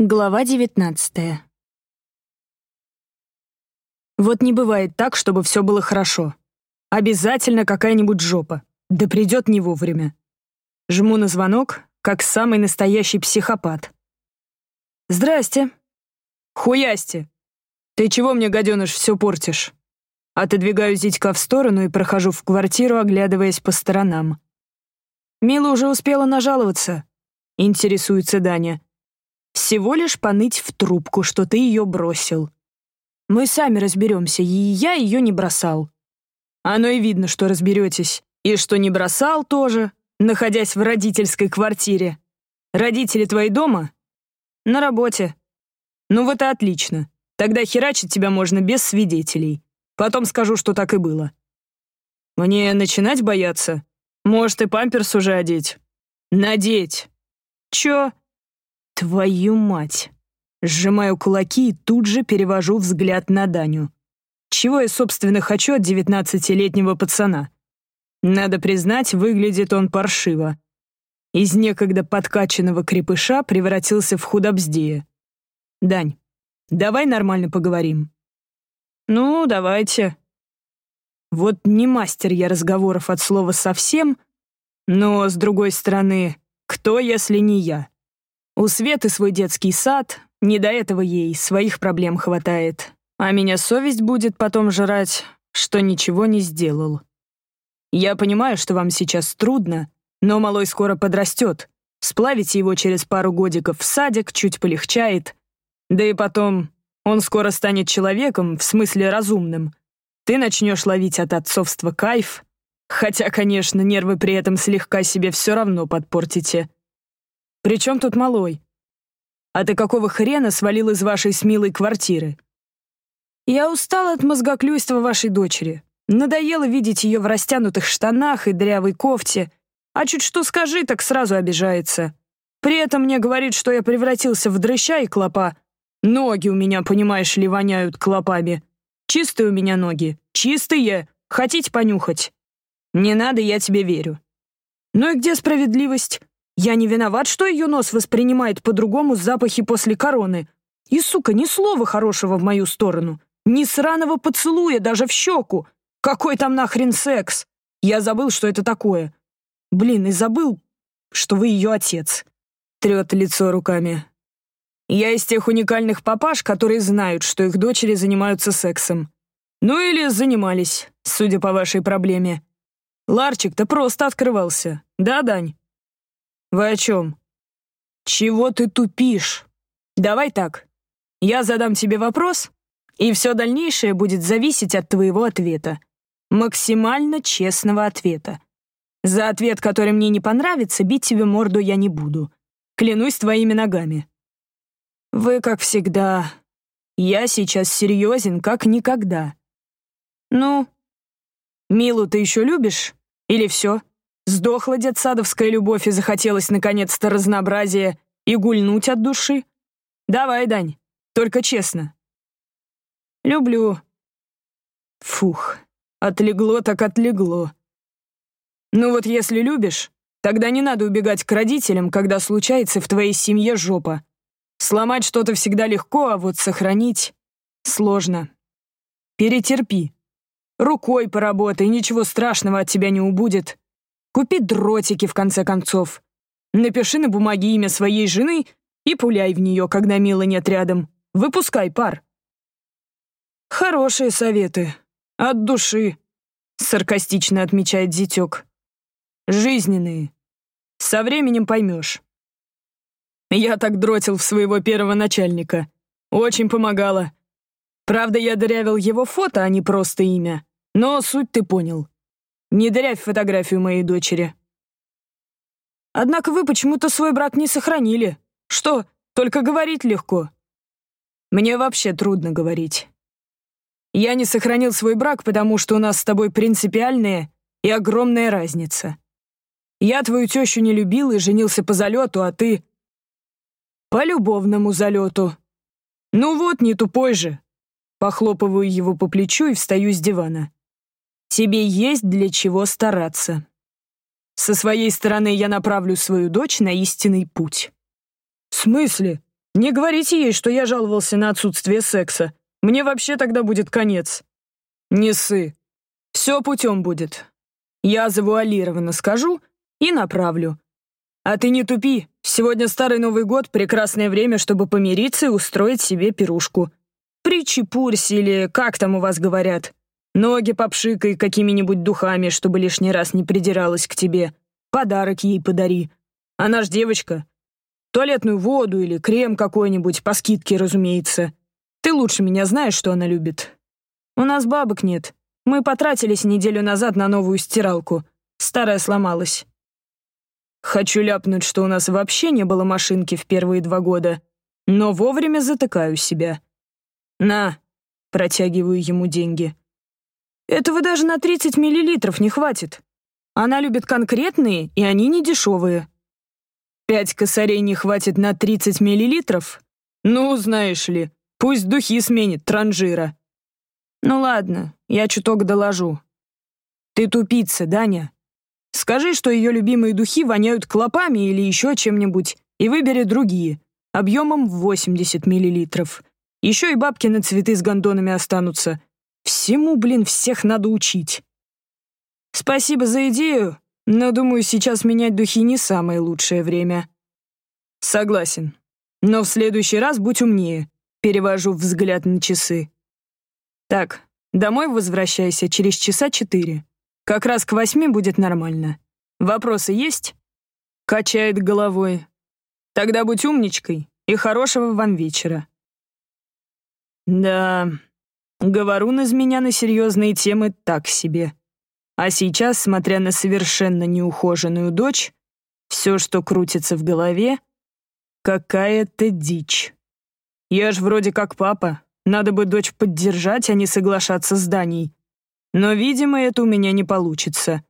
Глава девятнадцатая. Вот не бывает так, чтобы все было хорошо. Обязательно какая-нибудь жопа. Да придет не вовремя. Жму на звонок, как самый настоящий психопат. «Здрасте». «Хуясти. Ты чего мне, гаденыш, все портишь?» Отодвигаю зятька в сторону и прохожу в квартиру, оглядываясь по сторонам. Мила уже успела нажаловаться. Интересуется Даня. Всего лишь поныть в трубку, что ты ее бросил. Мы сами разберемся, и я ее не бросал. Оно и видно, что разберетесь. И что не бросал тоже, находясь в родительской квартире. Родители твои дома? На работе. Ну вот и отлично. Тогда херачить тебя можно без свидетелей. Потом скажу, что так и было. Мне начинать бояться? Может, и памперс уже одеть? Надеть. Чё? Твою мать. Сжимаю кулаки и тут же перевожу взгляд на Даню. Чего я, собственно, хочу от девятнадцатилетнего пацана? Надо признать, выглядит он паршиво. Из некогда подкачанного крепыша превратился в худобздея. Дань, давай нормально поговорим. Ну, давайте. Вот не мастер я разговоров от слова совсем, но, с другой стороны, кто, если не я? У Светы свой детский сад, не до этого ей, своих проблем хватает. А меня совесть будет потом жрать, что ничего не сделал. Я понимаю, что вам сейчас трудно, но малой скоро подрастет. Сплавите его через пару годиков в садик, чуть полегчает. Да и потом, он скоро станет человеком, в смысле разумным. Ты начнешь ловить от отцовства кайф, хотя, конечно, нервы при этом слегка себе все равно подпортите. «При чем тут малой? А ты какого хрена свалил из вашей с милой квартиры?» «Я устал от мозгоклюйства вашей дочери. Надоело видеть ее в растянутых штанах и дрявой кофте. А чуть что скажи, так сразу обижается. При этом мне говорит, что я превратился в дрыща и клопа. Ноги у меня, понимаешь ли, воняют клопами. Чистые у меня ноги. Чистые. Хотите понюхать? Не надо, я тебе верю. Ну и где справедливость? Я не виноват, что ее нос воспринимает по-другому запахи после короны. И, сука, ни слова хорошего в мою сторону. Ни сраного поцелуя даже в щеку. Какой там нахрен секс? Я забыл, что это такое. Блин, и забыл, что вы ее отец. Трет лицо руками. Я из тех уникальных папаш, которые знают, что их дочери занимаются сексом. Ну или занимались, судя по вашей проблеме. Ларчик-то просто открывался. Да, Дань? «Вы о чем?» «Чего ты тупишь? Давай так. Я задам тебе вопрос, и все дальнейшее будет зависеть от твоего ответа. Максимально честного ответа. За ответ, который мне не понравится, бить тебе морду я не буду. Клянусь твоими ногами». «Вы, как всегда. Я сейчас серьезен, как никогда». «Ну, Милу ты еще любишь? Или все?» Сдохла детсадовская любовь и захотелось наконец-то разнообразия и гульнуть от души? Давай, Дань, только честно. Люблю. Фух, отлегло так отлегло. Ну вот если любишь, тогда не надо убегать к родителям, когда случается в твоей семье жопа. Сломать что-то всегда легко, а вот сохранить сложно. Перетерпи. Рукой поработай, ничего страшного от тебя не убудет. Купи дротики, в конце концов. Напиши на бумаге имя своей жены и пуляй в нее, когда Мила нет рядом. Выпускай пар. Хорошие советы. От души, саркастично отмечает зятек. Жизненные. Со временем поймешь. Я так дротил в своего первого начальника. Очень помогало. Правда, я дырявил его фото, а не просто имя. Но суть ты понял. Не дырявь фотографию моей дочери. Однако вы почему-то свой брак не сохранили. Что, только говорить легко? Мне вообще трудно говорить. Я не сохранил свой брак, потому что у нас с тобой принципиальная и огромная разница. Я твою тещу не любил и женился по залету, а ты... По любовному залету. Ну вот, не тупой же. Похлопываю его по плечу и встаю с дивана. Тебе есть для чего стараться. Со своей стороны я направлю свою дочь на истинный путь. В смысле? Не говорите ей, что я жаловался на отсутствие секса. Мне вообще тогда будет конец. Не ссы. Все путем будет. Я завуалированно скажу и направлю. А ты не тупи. Сегодня Старый Новый год — прекрасное время, чтобы помириться и устроить себе пирушку. Причепурься или как там у вас говорят. Ноги попшикай какими-нибудь духами, чтобы лишний раз не придиралась к тебе. Подарок ей подари. Она ж девочка. Туалетную воду или крем какой-нибудь, по скидке, разумеется. Ты лучше меня знаешь, что она любит. У нас бабок нет. Мы потратились неделю назад на новую стиралку. Старая сломалась. Хочу ляпнуть, что у нас вообще не было машинки в первые два года, но вовремя затыкаю себя. На, протягиваю ему деньги. Этого даже на 30 миллилитров не хватит. Она любит конкретные, и они не дешевые. Пять косарей не хватит на 30 миллилитров? Ну, знаешь ли, пусть духи сменит транжира. Ну ладно, я чуток доложу. Ты тупица, Даня. Скажи, что ее любимые духи воняют клопами или еще чем-нибудь, и выбери другие, объемом в 80 миллилитров. Еще и бабки на цветы с гондонами останутся. Всему, блин, всех надо учить. Спасибо за идею, но, думаю, сейчас менять духи не самое лучшее время. Согласен. Но в следующий раз будь умнее. Перевожу взгляд на часы. Так, домой возвращайся через часа четыре. Как раз к восьми будет нормально. Вопросы есть? Качает головой. Тогда будь умничкой и хорошего вам вечера. Да, говорун из меня на серьезные темы так себе. А сейчас, смотря на совершенно неухоженную дочь, все, что крутится в голове, какая-то дичь. Я ж вроде как папа, надо бы дочь поддержать, а не соглашаться с Даней. Но, видимо, это у меня не получится.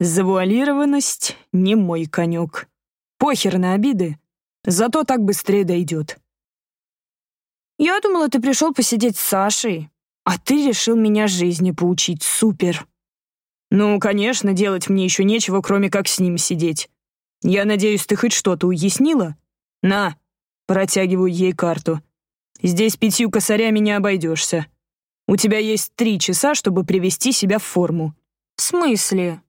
Завуалированность — не мой конек. Похер на обиды, зато так быстрее дойдет. «Я думала, ты пришел посидеть с Сашей, а ты решил меня жизни поучить, супер!» «Ну, конечно, делать мне еще нечего, кроме как с ним сидеть. Я надеюсь, ты хоть что-то уяснила? На!» Протягиваю ей карту. «Здесь пятью косарями не обойдешься. У тебя есть три часа, чтобы привести себя в форму». «В смысле?»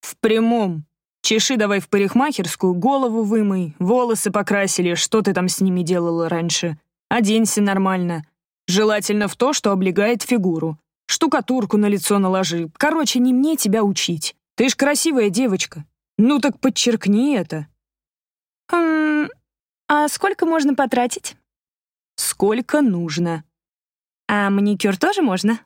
«В прямом. Чеши давай в парикмахерскую, голову вымой, волосы покрасили, что ты там с ними делала раньше. Оденься нормально. Желательно в то, что облегает фигуру. Штукатурку на лицо наложи. Короче, не мне тебя учить. Ты ж красивая девочка. Ну так подчеркни это». «Хм... А сколько можно потратить?» «Сколько нужно». А маникюр тоже можно?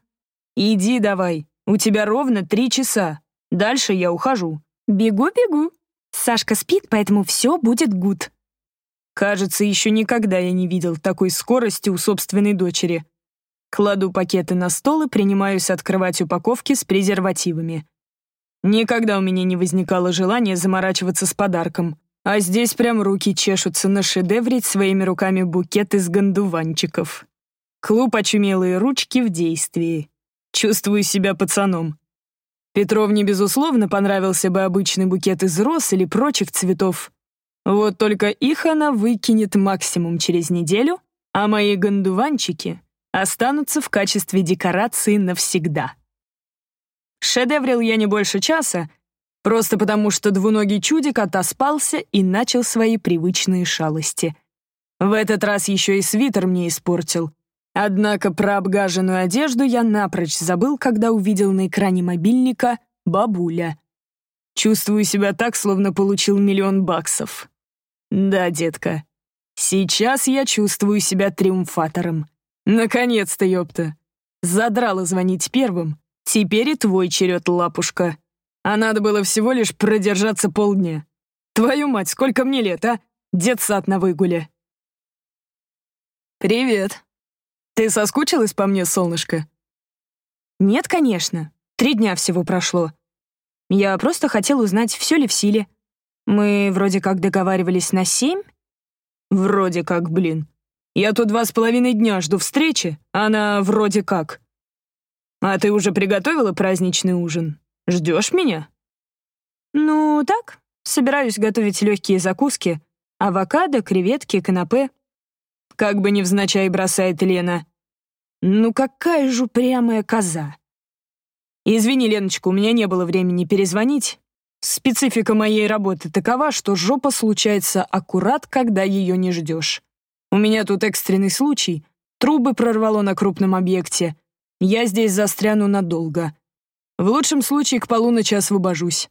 Иди давай. У тебя ровно три часа. Дальше я ухожу. Бегу-бегу. Сашка спит, поэтому все будет гуд. Кажется, еще никогда я не видел такой скорости у собственной дочери. Кладу пакеты на стол и принимаюсь открывать упаковки с презервативами. Никогда у меня не возникало желания заморачиваться с подарком. А здесь прям руки чешутся на шедеврить своими руками букет из гандуванчиков. Клуб «Очумелые ручки» в действии. Чувствую себя пацаном. Петровне, безусловно, понравился бы обычный букет из роз или прочих цветов. Вот только их она выкинет максимум через неделю, а мои гандуванчики останутся в качестве декорации навсегда. Шедеврил я не больше часа, просто потому что двуногий чудик отоспался и начал свои привычные шалости. В этот раз еще и свитер мне испортил. Однако про обгаженную одежду я напрочь забыл, когда увидел на экране мобильника «Бабуля». Чувствую себя так, словно получил миллион баксов. Да, детка, сейчас я чувствую себя триумфатором. Наконец-то, ёпта. Задрала звонить первым. Теперь и твой черед, лапушка. А надо было всего лишь продержаться полдня. Твою мать, сколько мне лет, а? Детсад на выгуле. «Привет», «Ты соскучилась по мне, солнышко?» «Нет, конечно. Три дня всего прошло. Я просто хотел узнать, все ли в силе. Мы вроде как договаривались на семь?» «Вроде как, блин. Я тут два с половиной дня жду встречи, а она вроде как. А ты уже приготовила праздничный ужин? Ждешь меня?» «Ну, так. Собираюсь готовить легкие закуски. Авокадо, креветки, канапе. Как бы невзначай бросает Лена. Ну какая же упрямая коза. Извини, Леночка, у меня не было времени перезвонить. Специфика моей работы такова, что жопа случается аккурат, когда ее не ждешь. У меня тут экстренный случай. Трубы прорвало на крупном объекте. Я здесь застряну надолго. В лучшем случае к полуночи освобожусь.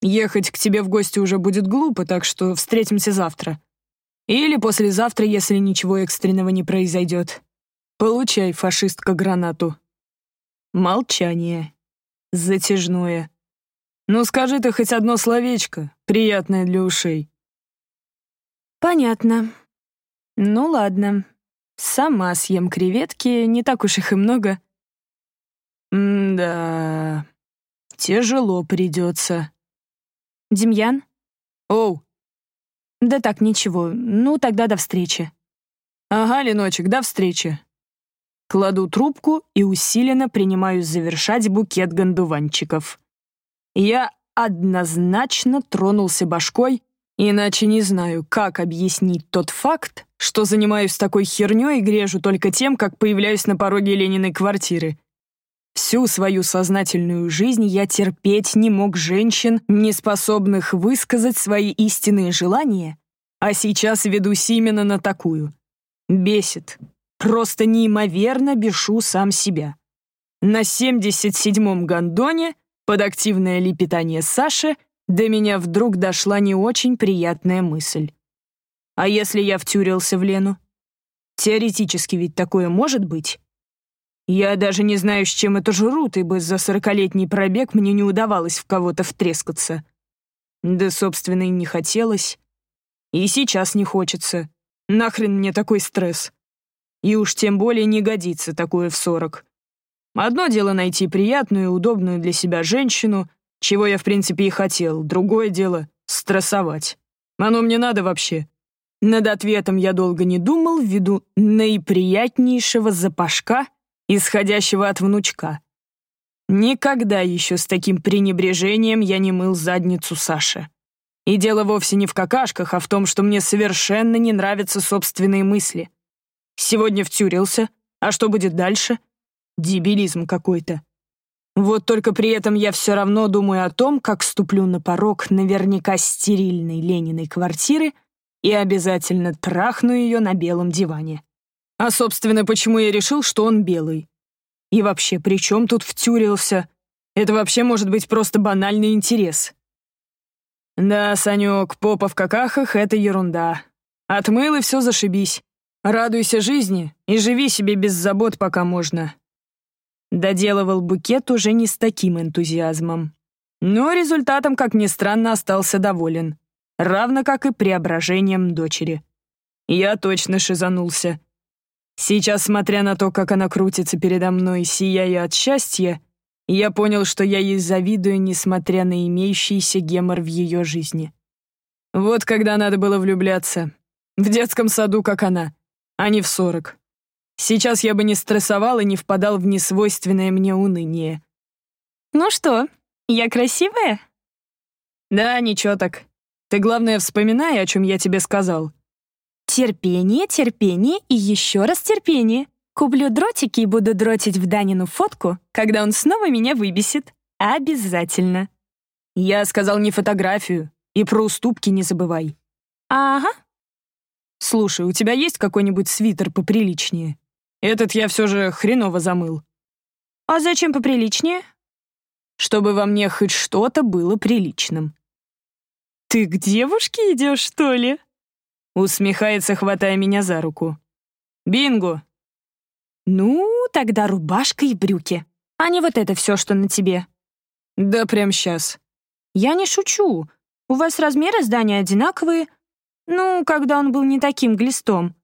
Ехать к тебе в гости уже будет глупо, так что встретимся завтра. Или послезавтра, если ничего экстренного не произойдет. Получай, фашистка, гранату. Молчание. Затяжное. Ну скажи ты хоть одно словечко, приятное для ушей. Понятно. Ну ладно. Сама съем креветки, не так уж их и много. М-да. Тяжело придется. Демьян? Оу. Да так, ничего. Ну, тогда до встречи. Ага, Леночек, до встречи. Кладу трубку и усиленно принимаюсь завершать букет гондуванчиков. Я однозначно тронулся башкой, иначе не знаю, как объяснить тот факт, что занимаюсь такой хернёй и грежу только тем, как появляюсь на пороге Лениной квартиры. Всю свою сознательную жизнь я терпеть не мог женщин, не способных высказать свои истинные желания, а сейчас ведусь именно на такую. Бесит. Просто неимоверно бешу сам себя. На 77-м гондоне, под активное лепетание Саши, до меня вдруг дошла не очень приятная мысль. А если я втюрился в Лену? Теоретически ведь такое может быть. Я даже не знаю, с чем это жрут, ибо за сорокалетний пробег мне не удавалось в кого-то втрескаться. Да, собственно, и не хотелось. И сейчас не хочется. Нахрен мне такой стресс? И уж тем более не годится такое в сорок. Одно дело найти приятную и удобную для себя женщину, чего я в принципе и хотел, другое дело — стрессовать. Оно мне надо вообще. Над ответом я долго не думал ввиду наиприятнейшего запашка, исходящего от внучка. Никогда еще с таким пренебрежением я не мыл задницу Саши. И дело вовсе не в какашках, а в том, что мне совершенно не нравятся собственные мысли. Сегодня втюрился. А что будет дальше? Дебилизм какой-то. Вот только при этом я все равно думаю о том, как ступлю на порог наверняка стерильной Лениной квартиры и обязательно трахну ее на белом диване. А, собственно, почему я решил, что он белый? И вообще, при чем тут втюрился? Это вообще может быть просто банальный интерес. Да, Санек, попа в какахах — это ерунда. Отмыл и все зашибись. Радуйся жизни и живи себе без забот, пока можно. Доделывал букет уже не с таким энтузиазмом. Но результатом, как ни странно, остался доволен. Равно как и преображением дочери. Я точно шизанулся. Сейчас, смотря на то, как она крутится передо мной, сияя от счастья, я понял, что я ей завидую, несмотря на имеющийся гемор в ее жизни. Вот когда надо было влюбляться. В детском саду, как она а не в сорок. Сейчас я бы не стрессовал и не впадал в несвойственное мне уныние. «Ну что, я красивая?» «Да, ничего так. Ты, главное, вспоминай, о чем я тебе сказал». «Терпение, терпение и еще раз терпение. Куплю дротики и буду дротить в Данину фотку, когда он снова меня выбесит. Обязательно». «Я сказал не фотографию, и про уступки не забывай». «Ага, «Слушай, у тебя есть какой-нибудь свитер поприличнее? Этот я все же хреново замыл». «А зачем поприличнее?» «Чтобы во мне хоть что-то было приличным». «Ты к девушке идешь, что ли?» Усмехается, хватая меня за руку. «Бинго!» «Ну, тогда рубашка и брюки, а не вот это все, что на тебе». «Да прям сейчас». «Я не шучу. У вас размеры здания одинаковые, ну, когда он был не таким глистом.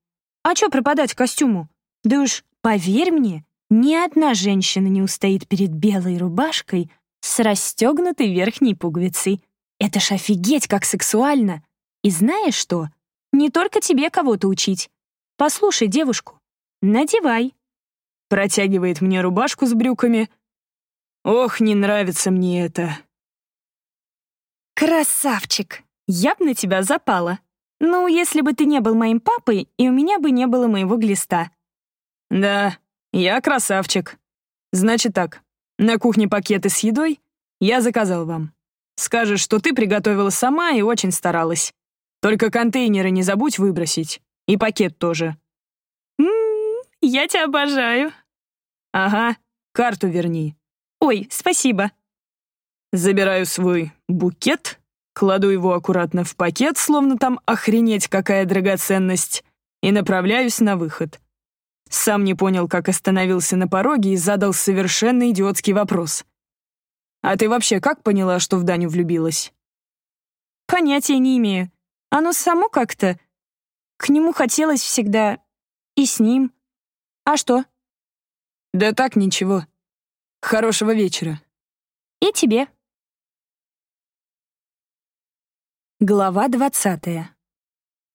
А чё пропадать костюму? Да уж, поверь мне, ни одна женщина не устоит перед белой рубашкой с расстегнутой верхней пуговицей. Это ж офигеть, как сексуально. И знаешь что? Не только тебе кого-то учить. Послушай девушку. Надевай. Протягивает мне рубашку с брюками. Ох, не нравится мне это. Красавчик! Я б на тебя запала. Ну, если бы ты не был моим папой, и у меня бы не было моего глиста. Да, я красавчик. Значит так, на кухне пакеты с едой я заказал вам. Скажешь, что ты приготовила сама и очень старалась. Только контейнеры не забудь выбросить. И пакет тоже. М-м, я тебя обожаю. Ага, карту верни. Ой, спасибо. Забираю свой букет, кладу его аккуратно в пакет, словно там охренеть какая драгоценность, и направляюсь на выход. Сам не понял, как остановился на пороге и задал совершенно идиотский вопрос. «А ты вообще как поняла, что в Даню влюбилась?» «Понятия не имею. Оно само как-то. К нему хотелось всегда. И с ним. А что?» «Да так, ничего. Хорошего вечера». «И тебе». Глава двадцатая